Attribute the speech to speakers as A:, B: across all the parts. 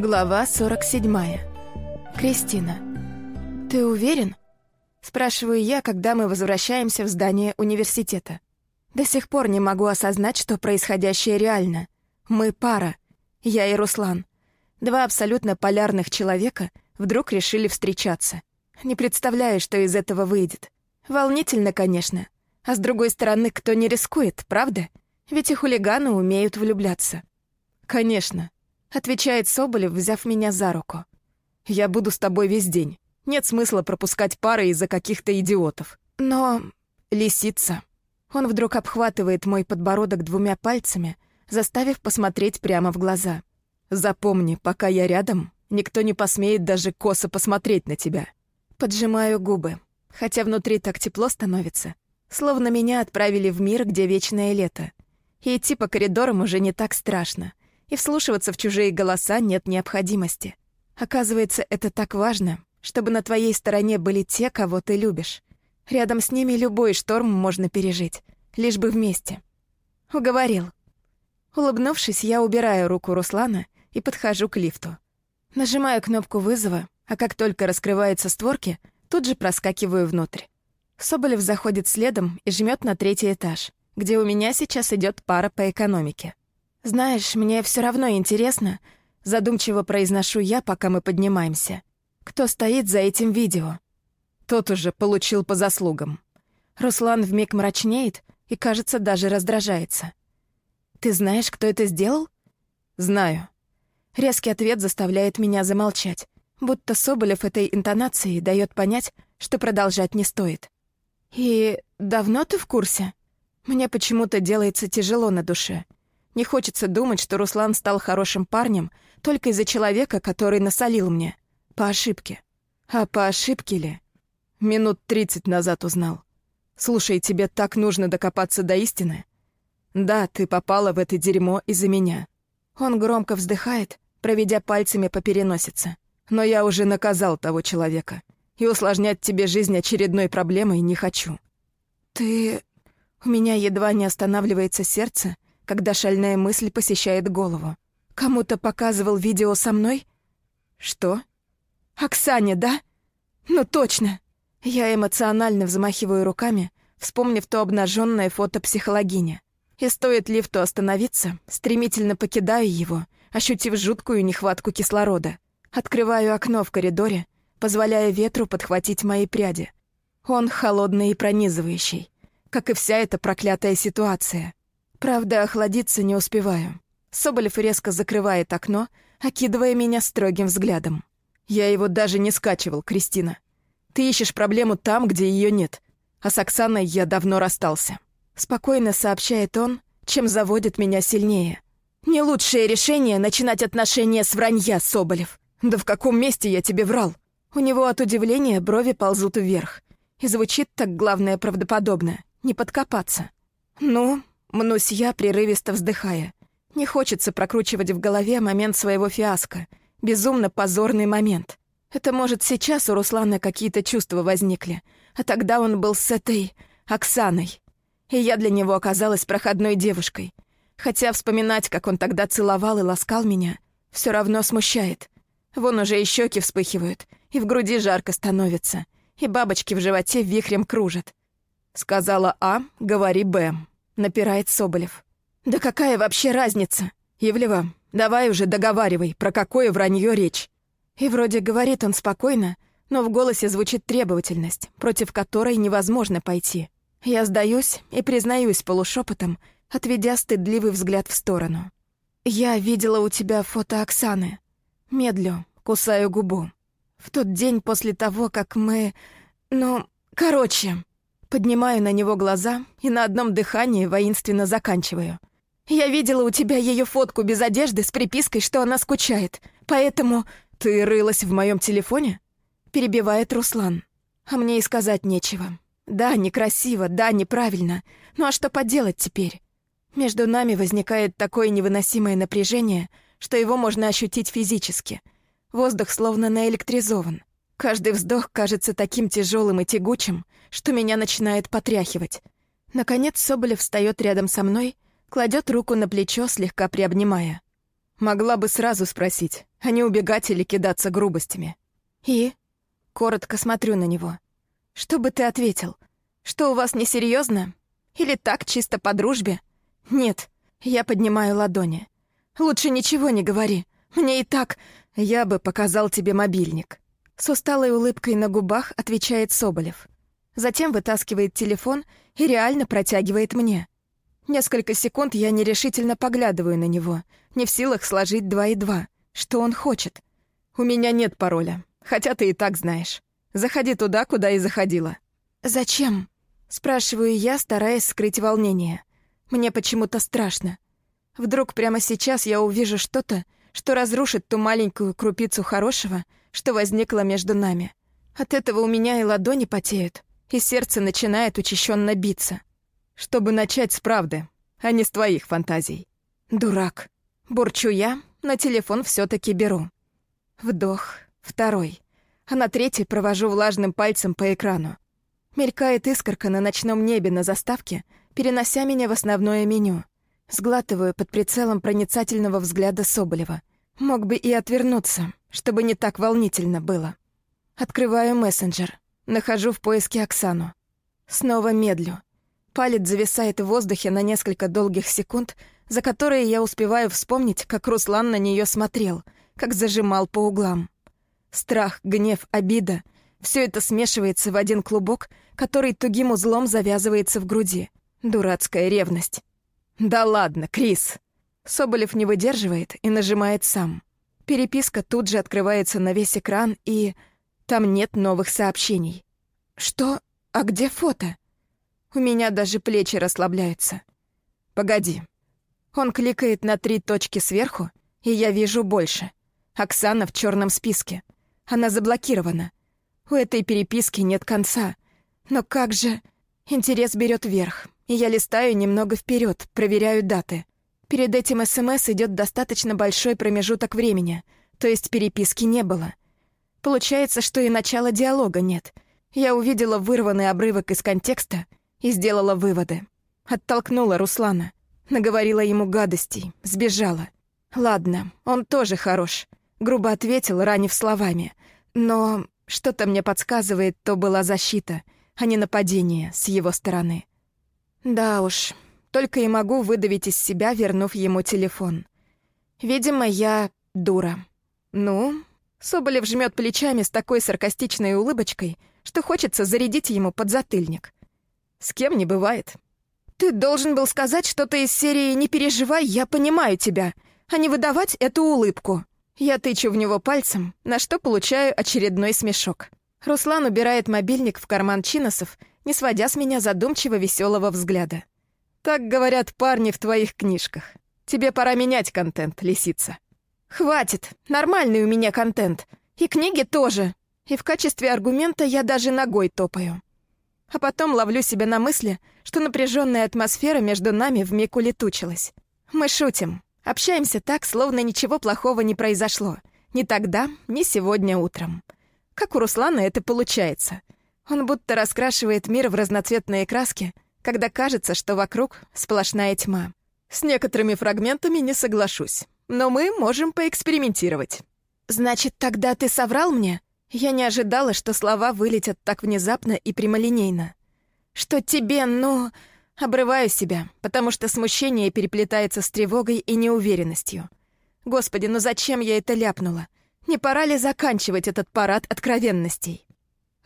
A: Глава 47. Кристина. «Ты уверен?» Спрашиваю я, когда мы возвращаемся в здание университета. До сих пор не могу осознать, что происходящее реально. Мы пара. Я и Руслан. Два абсолютно полярных человека вдруг решили встречаться. Не представляю, что из этого выйдет. Волнительно, конечно. А с другой стороны, кто не рискует, правда? Ведь и хулиганы умеют влюбляться. «Конечно», — отвечает Соболев, взяв меня за руку. «Я буду с тобой весь день. Нет смысла пропускать пары из-за каких-то идиотов. Но... Лисица. Он вдруг обхватывает мой подбородок двумя пальцами, заставив посмотреть прямо в глаза. Запомни, пока я рядом, никто не посмеет даже косо посмотреть на тебя. Поджимаю губы, хотя внутри так тепло становится, словно меня отправили в мир, где вечное лето. И идти по коридорам уже не так страшно, и вслушиваться в чужие голоса нет необходимости. Оказывается, это так важно, чтобы на твоей стороне были те, кого ты любишь. Рядом с ними любой шторм можно пережить, лишь бы вместе. Уговорил. Улыбнувшись, я убираю руку Руслана и подхожу к лифту. Нажимаю кнопку вызова, а как только раскрываются створки, тут же проскакиваю внутрь. Соболев заходит следом и жмет на третий этаж, где у меня сейчас идет пара по экономике. «Знаешь, мне все равно интересно», — задумчиво произношу я, пока мы поднимаемся кто стоит за этим видео. Тот уже получил по заслугам. Руслан вмиг мрачнеет и, кажется, даже раздражается. «Ты знаешь, кто это сделал?» «Знаю». Резкий ответ заставляет меня замолчать, будто Соболев этой интонацией дает понять, что продолжать не стоит. «И давно ты в курсе?» Мне почему-то делается тяжело на душе. Не хочется думать, что Руслан стал хорошим парнем только из-за человека, который насолил мне. По ошибке. А по ошибке ли? Минут тридцать назад узнал. Слушай, тебе так нужно докопаться до истины? Да, ты попала в это дерьмо из-за меня. Он громко вздыхает, проведя пальцами по переносице. Но я уже наказал того человека. И усложнять тебе жизнь очередной проблемой не хочу. Ты... У меня едва не останавливается сердце, когда шальная мысль посещает голову. Кому-то показывал видео со мной? Что? «Оксане, да? Ну точно!» Я эмоционально взмахиваю руками, вспомнив то обнаженное фото психологини. И стоит лифту остановиться, стремительно покидаю его, ощутив жуткую нехватку кислорода. Открываю окно в коридоре, позволяя ветру подхватить мои пряди. Он холодный и пронизывающий, как и вся эта проклятая ситуация. Правда, охладиться не успеваю. Соболев резко закрывает окно, окидывая меня строгим взглядом. Я его даже не скачивал, Кристина. Ты ищешь проблему там, где ее нет. А с Оксаной я давно расстался. Спокойно сообщает он, чем заводит меня сильнее. Не лучшее решение начинать отношения с вранья, Соболев. Да в каком месте я тебе врал? У него от удивления брови ползут вверх. И звучит так, главное, правдоподобно. Не подкопаться. Ну, мнусь я, прерывисто вздыхая. Не хочется прокручивать в голове момент своего фиаско — Безумно позорный момент. Это, может, сейчас у Руслана какие-то чувства возникли, а тогда он был с этой... Оксаной. И я для него оказалась проходной девушкой. Хотя вспоминать, как он тогда целовал и ласкал меня, все равно смущает. Вон уже и щеки вспыхивают, и в груди жарко становится, и бабочки в животе вихрем кружат. Сказала А, говори Б. Напирает Соболев. Да какая вообще разница? Ивлева, Давай уже договаривай, про какое вранье речь». И вроде говорит он спокойно, но в голосе звучит требовательность, против которой невозможно пойти. Я сдаюсь и признаюсь полушепотом, отведя стыдливый взгляд в сторону. «Я видела у тебя фото Оксаны. Медлю, кусаю губу. В тот день после того, как мы... Ну, короче...» Поднимаю на него глаза и на одном дыхании воинственно заканчиваю. Я видела у тебя ее фотку без одежды с припиской, что она скучает. Поэтому ты рылась в моем телефоне?» Перебивает Руслан. А мне и сказать нечего. Да, некрасиво, да, неправильно. Ну а что поделать теперь? Между нами возникает такое невыносимое напряжение, что его можно ощутить физически. Воздух словно наэлектризован. Каждый вздох кажется таким тяжелым и тягучим, что меня начинает потряхивать. Наконец Соболев встает рядом со мной — кладет руку на плечо, слегка приобнимая. Могла бы сразу спросить, а не убегать или кидаться грубостями. И? Коротко смотрю на него. Что бы ты ответил? Что у вас несерьезно? Или так, чисто по дружбе? Нет, я поднимаю ладони. Лучше ничего не говори. Мне и так... Я бы показал тебе мобильник. С усталой улыбкой на губах отвечает Соболев. Затем вытаскивает телефон и реально протягивает мне. Несколько секунд я нерешительно поглядываю на него, не в силах сложить два и два. Что он хочет? У меня нет пароля, хотя ты и так знаешь. Заходи туда, куда и заходила. Зачем? Спрашиваю я, стараясь скрыть волнение. Мне почему-то страшно. Вдруг прямо сейчас я увижу что-то, что разрушит ту маленькую крупицу хорошего, что возникло между нами. От этого у меня и ладони потеют, и сердце начинает учащенно биться. Чтобы начать с правды, а не с твоих фантазий. Дурак. Бурчу я, но телефон все таки беру. Вдох, второй. А на третий провожу влажным пальцем по экрану. Мелькает искорка на ночном небе на заставке, перенося меня в основное меню. Сглатываю под прицелом проницательного взгляда Соболева. Мог бы и отвернуться, чтобы не так волнительно было. Открываю мессенджер. Нахожу в поиске Оксану. Снова медлю. Палец зависает в воздухе на несколько долгих секунд, за которые я успеваю вспомнить, как Руслан на нее смотрел, как зажимал по углам. Страх, гнев, обида — все это смешивается в один клубок, который тугим узлом завязывается в груди. Дурацкая ревность. «Да ладно, Крис!» Соболев не выдерживает и нажимает сам. Переписка тут же открывается на весь экран, и... Там нет новых сообщений. «Что? А где фото?» У меня даже плечи расслабляются. «Погоди». Он кликает на три точки сверху, и я вижу больше. Оксана в черном списке. Она заблокирована. У этой переписки нет конца. Но как же... Интерес берет верх и я листаю немного вперед, проверяю даты. Перед этим СМС идет достаточно большой промежуток времени, то есть переписки не было. Получается, что и начала диалога нет. Я увидела вырванный обрывок из контекста и сделала выводы. Оттолкнула Руслана, наговорила ему гадостей, сбежала. Ладно, он тоже хорош. Грубо ответил, ранив словами. Но что-то мне подсказывает, то была защита, а не нападение с его стороны. Да уж, только и могу выдавить из себя, вернув ему телефон. Видимо, я дура. Ну, Соболев жмет плечами с такой саркастичной улыбочкой, что хочется зарядить ему подзатыльник. С кем не бывает. Ты должен был сказать что-то из серии «Не переживай, я понимаю тебя», а не выдавать эту улыбку. Я тычу в него пальцем, на что получаю очередной смешок. Руслан убирает мобильник в карман чиносов не сводя с меня задумчиво веселого взгляда. «Так говорят парни в твоих книжках. Тебе пора менять контент, лисица». «Хватит, нормальный у меня контент. И книги тоже. И в качестве аргумента я даже ногой топаю». А потом ловлю себя на мысли, что напряженная атмосфера между нами вмиг улетучилась. Мы шутим, общаемся так, словно ничего плохого не произошло. Ни тогда, ни сегодня утром. Как у Руслана это получается — он будто раскрашивает мир в разноцветные краски, когда кажется, что вокруг сплошная тьма. С некоторыми фрагментами не соглашусь, но мы можем поэкспериментировать. «Значит, тогда ты соврал мне?» Я не ожидала, что слова вылетят так внезапно и прямолинейно. «Что тебе, ну...» Обрываю себя, потому что смущение переплетается с тревогой и неуверенностью. Господи, ну зачем я это ляпнула? Не пора ли заканчивать этот парад откровенностей?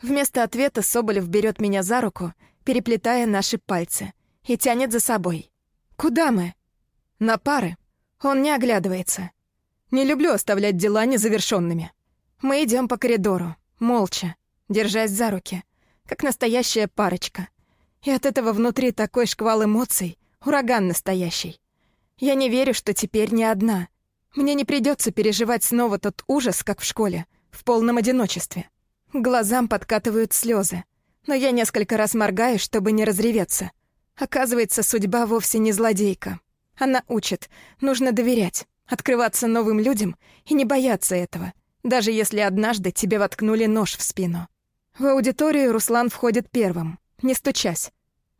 A: Вместо ответа Соболев берет меня за руку, переплетая наши пальцы, и тянет за собой. «Куда мы?» «На пары». Он не оглядывается. Не люблю оставлять дела незавершенными. Мы идем по коридору, молча, держась за руки, как настоящая парочка. И от этого внутри такой шквал эмоций, ураган настоящий. Я не верю, что теперь не одна. Мне не придется переживать снова тот ужас, как в школе, в полном одиночестве глазам подкатывают слезы, но я несколько раз моргаю, чтобы не разреветься. Оказывается, судьба вовсе не злодейка. Она учит, нужно доверять, открываться новым людям и не бояться этого, даже если однажды тебе воткнули нож в спину. В аудиторию Руслан входит первым, не стучась.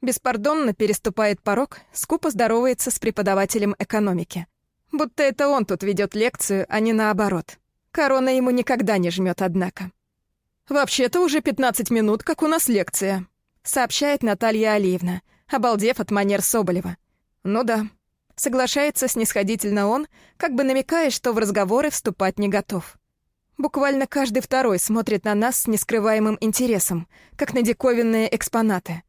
A: Беспардонно переступает порог, скупо здоровается с преподавателем экономики. Будто это он тут ведет лекцию, а не наоборот. Корона ему никогда не жмет, однако. «Вообще-то уже 15 минут, как у нас лекция», — сообщает Наталья Алиевна, обалдев от манер Соболева. «Ну да». Соглашается снисходительно он, как бы намекая, что в разговоры вступать не готов. Буквально каждый второй смотрит на нас с нескрываемым интересом, как на диковинные экспонаты.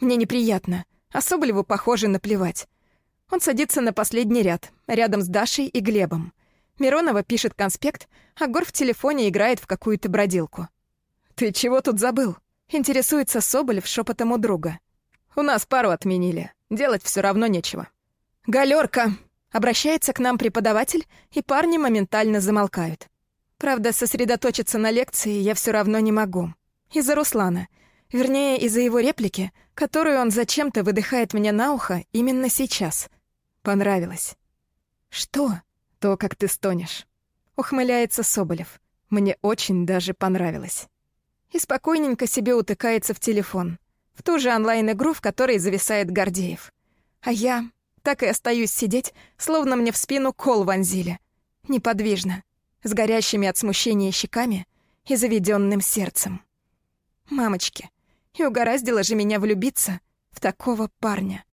A: Мне неприятно, а Соболеву, похоже, наплевать. Он садится на последний ряд, рядом с Дашей и Глебом. Миронова пишет конспект, а Гор в телефоне играет в какую-то бродилку. «Ты чего тут забыл?» — интересуется Соболев шепотом у друга. «У нас пару отменили. Делать все равно нечего». «Галерка!» — обращается к нам преподаватель, и парни моментально замолкают. Правда, сосредоточиться на лекции я все равно не могу. Из-за Руслана. Вернее, из-за его реплики, которую он зачем-то выдыхает мне на ухо именно сейчас. Понравилось. «Что?» «То, как ты стонешь». Ухмыляется Соболев. Мне очень даже понравилось. И спокойненько себе утыкается в телефон. В ту же онлайн-игру, в которой зависает Гордеев. А я так и остаюсь сидеть, словно мне в спину кол вонзили. Неподвижно с горящими от смущения щеками и заведенным сердцем. Мамочки, и угораздило же меня влюбиться в такого парня.